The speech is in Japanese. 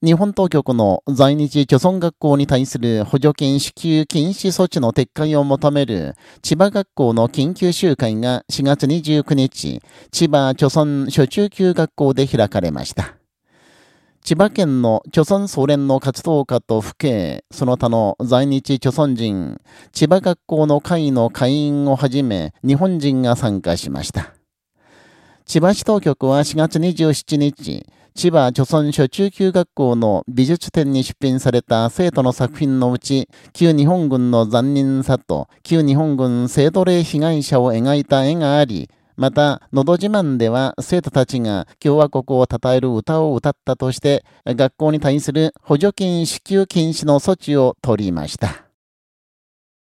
日本当局の在日貯村学校に対する補助金支給禁止措置の撤回を求める千葉学校の緊急集会が4月29日、千葉貯村初中級学校で開かれました。千葉県の貯村総連の活動家と府警、その他の在日貯村人、千葉学校の会の会員をはじめ日本人が参加しました。千葉市当局は4月27日、千葉貯村初中級学校の美術展に出品された生徒の作品のうち、旧日本軍の残忍さと旧日本軍性奴隷被害者を描いた絵があり、また、のど自慢では生徒たちが共和国を称える歌を歌ったとして、学校に対する補助金支給禁止の措置を取りました。